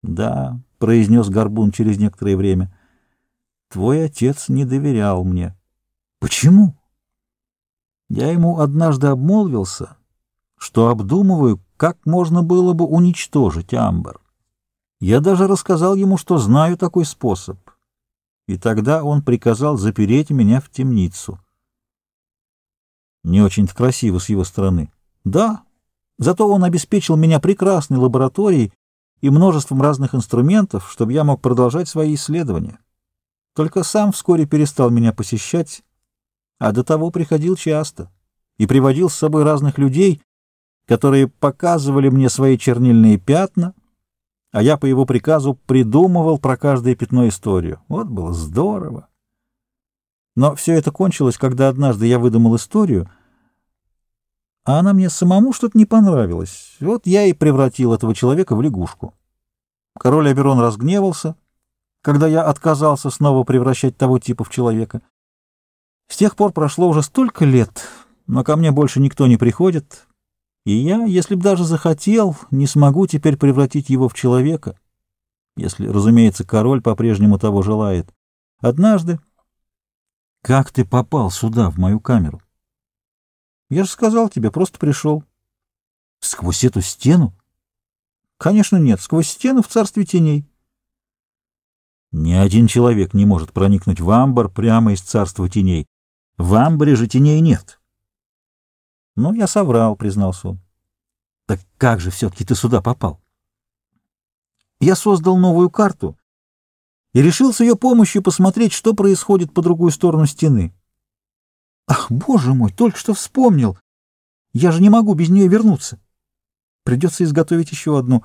— Да, — произнес Горбун через некоторое время, — твой отец не доверял мне. — Почему? Я ему однажды обмолвился, что обдумываю, как можно было бы уничтожить Амбер. Я даже рассказал ему, что знаю такой способ. И тогда он приказал запереть меня в темницу. Не очень-то красиво с его стороны. Да, зато он обеспечил меня прекрасной лабораторией и множеством разных инструментов, чтобы я мог продолжать свои исследования. Только сам вскоре перестал меня посещать, а до того приходил часто и приводил с собой разных людей, которые показывали мне свои чернильные пятна, а я по его приказу придумывал про каждое пятно историю. Вот было здорово. Но все это кончилось, когда однажды я выдумал историю, а она мне самому что-то не понравилась. Вот я и превратил этого человека в лягушку. Король Аберон разгневался, когда я отказался снова превращать того типа в человека. С тех пор прошло уже столько лет, но ко мне больше никто не приходит, и я, если б даже захотел, не смогу теперь превратить его в человека, если, разумеется, король по-прежнему того желает. Однажды... Как ты попал сюда, в мою камеру? Я же сказал тебе, просто пришел. Сквозь эту стену? Конечно, нет, сквозь стену в царстве теней. Ни один человек не может проникнуть в амбар прямо из царства теней. В амбаре же теней нет. Ну, я соврал, признался он. Так как же все-таки ты сюда попал? Я создал новую карту и решил с ее помощью посмотреть, что происходит по другую сторону стены. Ах, боже мой, только что вспомнил! Я же не могу без нее вернуться. Придется изготовить еще одну.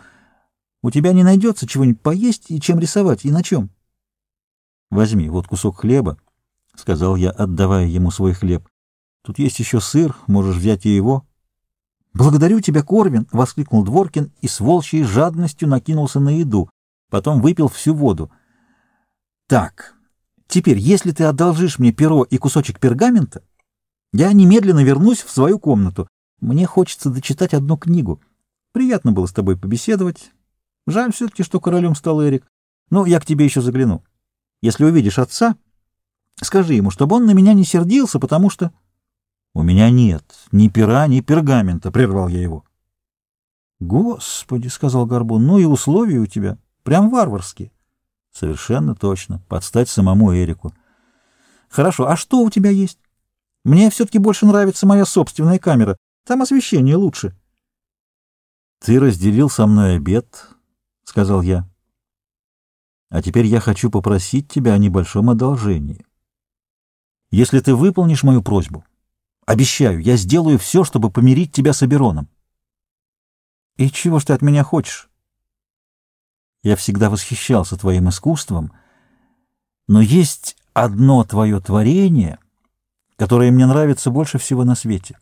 У тебя не найдется чего-нибудь поесть и чем рисовать, и на чем? Возьми вот кусок хлеба, — сказал я, отдавая ему свой хлеб. Тут есть еще сыр, можешь взять и его. «Благодарю тебя, Корвин!» — воскликнул Дворкин и с волчьей жадностью накинулся на еду. Потом выпил всю воду. «Так, теперь, если ты одолжишь мне перо и кусочек пергамента, я немедленно вернусь в свою комнату. Мне хочется дочитать одну книгу. Приятно было с тобой побеседовать. Жаль все-таки, что королем стал Эрик. Ну, я к тебе еще загляну. Если увидишь отца, скажи ему, чтобы он на меня не сердился, потому что... — У меня нет ни пера, ни пергамента, — прервал я его. — Господи, — сказал Горбун, — ну и условия у тебя прям варварские. — Совершенно точно. Подстать самому Эрику. — Хорошо, а что у тебя есть? Мне все-таки больше нравится моя собственная камера. Там освещение лучше. — «Ты разделил со мной обед», — сказал я. «А теперь я хочу попросить тебя о небольшом одолжении. Если ты выполнишь мою просьбу, обещаю, я сделаю все, чтобы помирить тебя с Абероном». «И чего ж ты от меня хочешь?» «Я всегда восхищался твоим искусством, но есть одно твое творение, которое мне нравится больше всего на свете.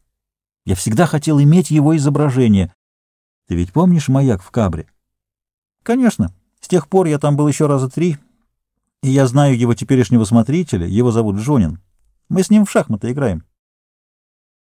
Я всегда хотел иметь его изображение». Ты ведь помнишь маяк в Кабре? Конечно. С тех пор я там был еще раза три, и я знаю его теперешнего смотрителя, его зовут Джонин. Мы с ним в шахматы играем.